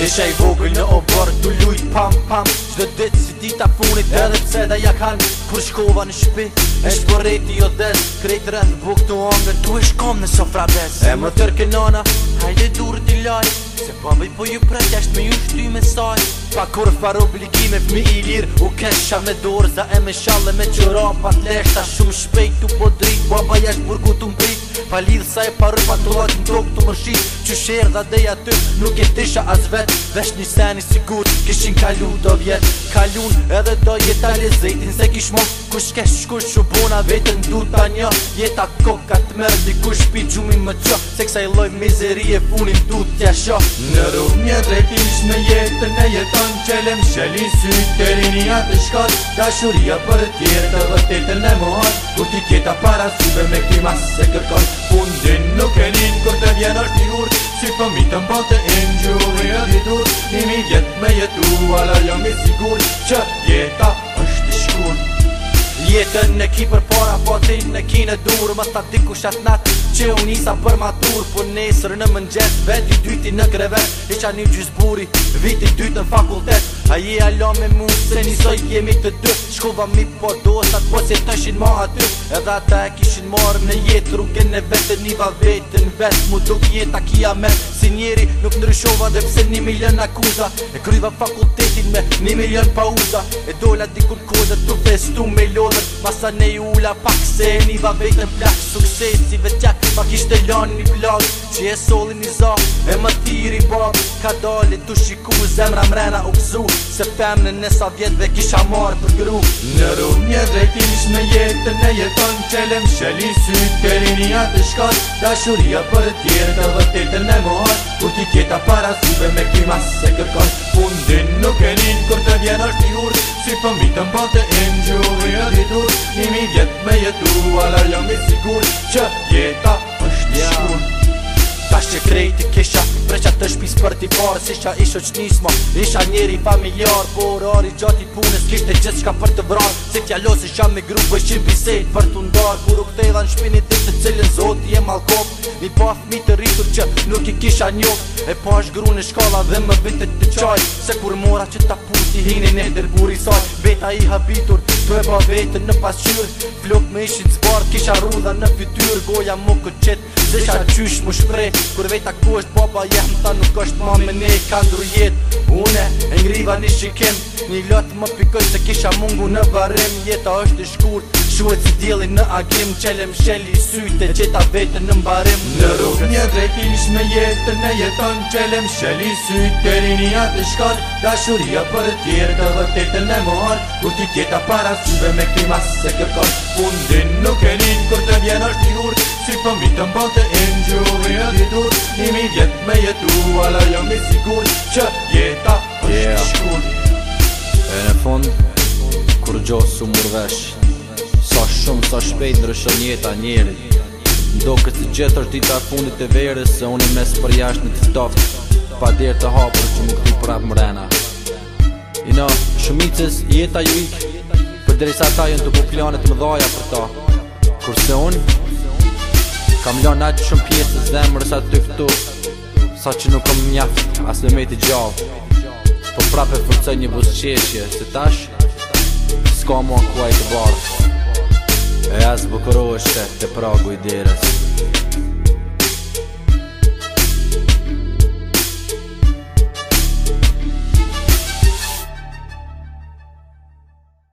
Isha i vogël në oborë të lujt pam pam Shdo dit si dita punit edhe pse da ja Kur shkova në shpi E shporejt i odet jo Krejt rrët buk të ongër Tu e shkom në sofra des E më tërke nana, Hajde dur t'i laj Se pambi po, po ju prej Jasht me ju shty me saj Pa kur far obligime Fmi i lir U kesha me dorza E me shalle me qëra Pa t'leshta shumë shpejt Tu po drit Baba jasht burgu t'u mbrit Pa lidh sa e parë pa të lojt në të mërshit dha të nuk e tisha as vetë Vesh një seni sigur, kishin kalu do vjet Kalun edhe do jet a se kish mok Kush kesh kush që bona vetën du ta një Jeta kokat koka të mërë di pi gjumi më qo Se kësa i loj mizeri e funin du t'ja sho Në rrug një drejt në jetën e jeton qelem Shëllin sy të rini atë shkot Ta shuria për tjetë dhe të të të Kur ti kjeta para sube me klimas se kërkon fundin Nuk e njën kur të vjen është një urt Si pëmitën për të injurë e ditur Nimi vjet me jetu, alë jam i sigur Që jetën në ki për para Po ti në ki në dur Më sta diku shatnat, nat Që u për matur Po nesër në mëngjes Veti dyti në krevet E qa një gjys buri Viti dyt në fakultet A je alo me mu Se njësoj jemi të dy Shkova mi po do Sa të po se të shin ma aty Edhe ata e kishin marë në jetë Rrugën e vetë Një va vetë në vetë Mu duk jetë a kia me Si njeri nuk ndryshova Dhe pse një milion akuza E kryva fakultetin me Një milion pausa, E dola dikur kodë Tuk festu me lodhët, Masa ne ju ula pak se Një va vejt në plak Sukses i veqak Ma kishtë të lan një blag Që e soli një zak E më tiri bak Ka dole të shiku Zemra mrena u këzu Se femne në sa vjetve kisha marë për gru Në rrëm një dhe me jetë Në jeton qelem sheli sytë, Keri një atë shkat Da shuria për tjerë Dhe dhe të të në Kur ti kjeta para sube me kima Se kërkon Pundin nuk e një Kur të vjen është Si për të mba të im gjurë i rritur Nimi vjet me jetu Alar jam i sigur që jeta është një shkull Tash që krejt i kisha Preqa të shpis për t'i parë Si qa isho që nismo Isha njeri familjar Por ori gjati punës Kishte gjithë shka për të vrarë Si t'ja si qa me grupë Vëshqim pisejt për t'u ndarë Kur u këtë edha në shpinit Kërës të cilë zotë jem alkop Mi pa fmi të rritur që nuk i kisha njok E pa është gru në shkala dhe më vete të qaj Se kur mora që ta puti si hini në dërburi saj Veta i habitur të e ba vete në pasqyr Flok me ishin zbar kisha rudha në fytyr Goja më këtë qetë dhe qa qysh më shpre Kur veta ku është baba jetë Ta nuk është ma me ne i ka ndru jetë Une e ngriva një shikim Një lotë më pikoj se kisha mungu në barem Jeta është i shkurt quet si djeli në agrim Qelem sheli syte që ta vetën në mbarim Në rrugë një drejtish me jetën në jeton Qelem sheli syte të rinja të shkon Da shuria për tjerë të vërtetën e mohon Kur ti kjeta para syve me klima se këpon Undin nuk e njën kër të vjen është një urt Si përmi të mbën të engju me në ditur Nimi vjet me jetu ala jam jo i sigur Që jeta është një shkull E në fond, Kur gjo su mërvesh shpejt në rëshën jeta njerit Ndo këtë si gjithë është dita fundit e verës Se unë i mes për jashtë në të ftoft Pa dirë të hapër që më këtu prap mrena I në shumicës jeta ju ikë Për dresa ta jënë të buklionet më dhaja për ta Kurse unë Kam lënë atë shumë pjesës dhe më rësat të këtu Sa që nuk kom mjaftë as me me të gjavë Po prapë e fërcoj një busqeshje Se tash Ska mua kuaj të barë E azë bë është te pragu i djerës